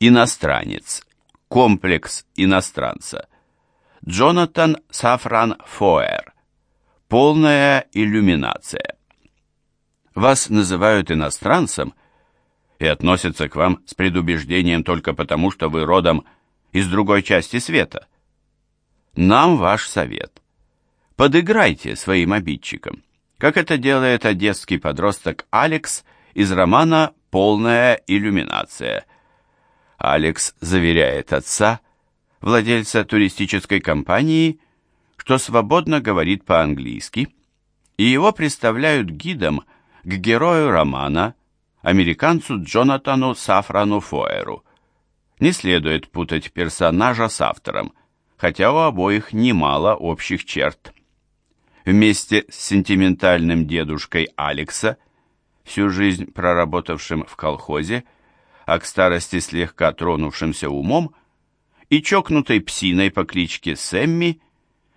Иностранец. Комплекс иностранца. Джонатан Сафран Фоэр. Полная иллюминация. Вас называют иностранцем и относятся к вам с предубеждением только потому, что вы родом из другой части света. Нам ваш совет. Подыграйте своим обидчикам, как это делает одесский подросток Алекс из романа «Полная иллюминация». Алекс заверяет отца, владельца туристической компании, что свободно говорит по-английски, и его представляют гидом к герою романа, американцу Джонатану Сафрану Фоэру. Не следует путать персонажа с автором, хотя у обоих немало общих черт. Вместе с сентиментальным дедушкой Алекса, всю жизнь проработавшим в колхозе, а к старости слегка тронувшимся умом, и чокнутой псиной по кличке Сэмми,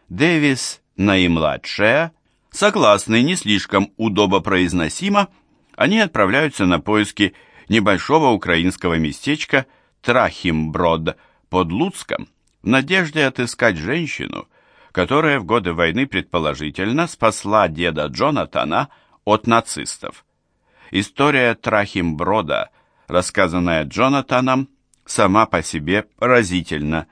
Дэвис наимладшая, согласны не слишком удобопроизносимо, они отправляются на поиски небольшого украинского местечка Трахимброд под Луцком в надежде отыскать женщину, которая в годы войны предположительно спасла деда Джонатана от нацистов. История Трахимброда, рассказанная Джонатаном, сама по себе поразительна.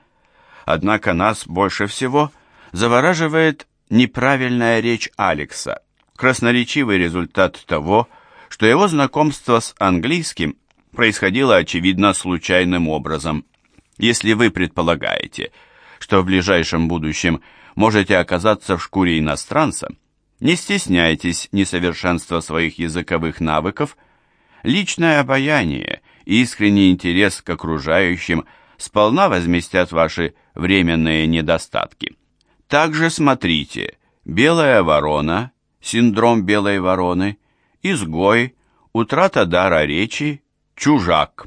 Однако нас больше всего завораживает неправильная речь Алекса, красноречивый результат того, что его знакомство с английским происходило, очевидно, случайным образом. Если вы предполагаете, что в ближайшем будущем можете оказаться в шкуре иностранца, не стесняйтесь несовершенства своих языковых навыков, личное обаяние и искренний интерес к окружающим сполна возместят ваши временные недостатки. Также смотрите «Белая ворона», «Синдром белой вороны», «Изгой», «Утрата дара речи», «Чужак».